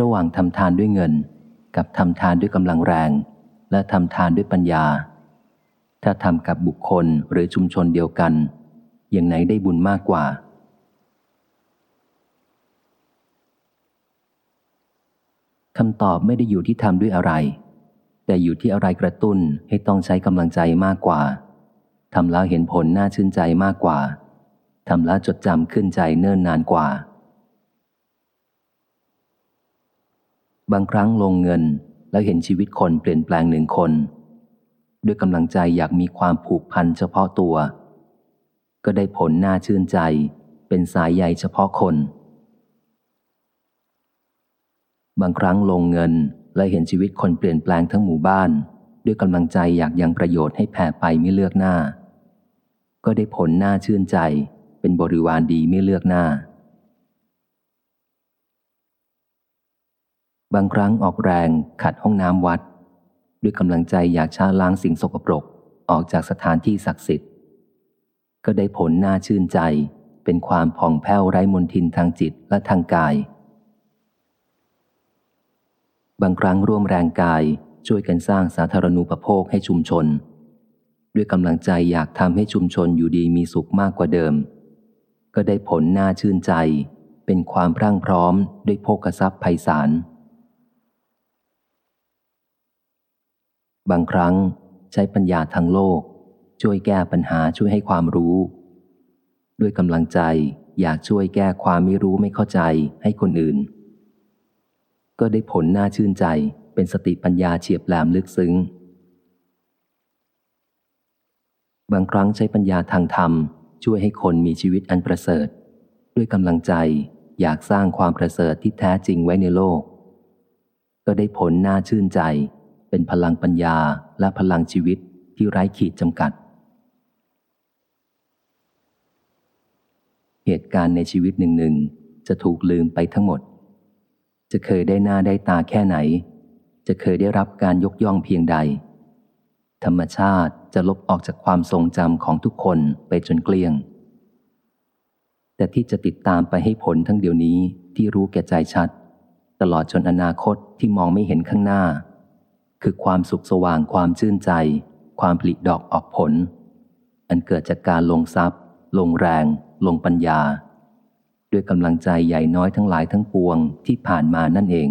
ระหว่างทำทานด้วยเงิน กับทำทานด้วยกำลังแรง และทำทานด้วยปัญญา ถ้าทำกับบุคคลหรือชุมชนเดียวกัน อย่างไหนได้บุญมากกว่า คำตอบไม่ได้อยู่ที่ทำด้วยอะไร แต่อยู่ที่อะไรกระตุ้นให้ต้องใช้กำลังใจมากกว่าทำแล้วเห็นผลน่าชื่นใจมากกว่าทำแล้วจดจำขึ้นใจเนิ่นนานกว่า บางครั้งลงเงินแล้วเห็นชีวิตคนเปลี่ยนแปลงหนึ่งคน ด้วยกำลังใจอยากมีความผูกพันเฉพาะตัว ก็ได้ผลน่าชื่นใจ เป็นสายใยเฉพาะคน บางครั้งลงเงินและเห็นชีวิตคนเปลี่ยนแปลงทั้งหมู่บ้าน ด้วยกำลังใจอยากยังประโยชน์ให้แผ่ไปไม่เลือกหน้า ก็ได้ผลหน้าชื่นใจ เป็นบริวารดีไม่เลือกหน้า บางครั้งออกแรงขัดห้องน้ำวัด ด้วยกำลังใจอยากชาล้างสิ่งสกปรก ออกจากสถานที่ศักดิ์สิทธิ์ ก็ได้ผลน่าชื่นใจ เป็นความผ่องแผ้วไร้มนทินทางจิตและทางกาย บางครั้งร่วมแรงกายช่วยกันสร้างสาธารณูปโภคให้ชุมชน ด้วยกำลังใจอยากทำให้ชุมชนอยู่ดีมีสุขมากกว่าเดิม ก็ได้ผลน่าชื่นใจ เป็นความพรั่งพร้อมด้วยโภกทรัพย์ไพศาล บางครั้งใช้ปัญญาทางโลก ช่วยแก้ปัญหาช่วยให้ความรู้ ด้วยกำลังใจอยากช่วยแก้ความไม่รู้ไม่เข้าใจให้คนอื่น ก็ได้ผลน่าชื่นใจเป็นสติปัญญาเฉียบแหลมลึกซึ้ง บางครั้งใช้ปัญญาทางธรรม ช่วยให้คนมีชีวิตอันประเสริฐ ด้วยกำลังใจอยากสร้างความประเสริฐที่แท้จริงไว้ในโลก ก็ได้ผลน่าชื่นใจ เป็นพลังปัญญาและพลังชีวิตที่ไร้ขีดจำกัด เหตุการณ์ในชีวิตหนึ่งๆจะถูกลืมไปทั้งหมด จะเคยได้หน้าได้ตาแค่ไหน จะเคยได้รับการยกย่องเพียงใด ธรรมชาติจะลบออกจากความทรงจำของทุกคนไปจนเกลี้ยง แต่ที่จะติดตามไปให้ผลทั้งเดี๋ยวนี้ที่รู้แก่ใจชัด ตลอดจนอนาคตที่มองไม่เห็นข้างหน้า คือความสุขสว่างความชื่นใจ ความผลิดอกออกผล อันเกิดจากการลงทรัพย์ ลงแรง ลงปัญญา ด้วยกำลังใจใหญ่น้อยทั้งหลายทั้งปวงที่ผ่านมานั่นเอง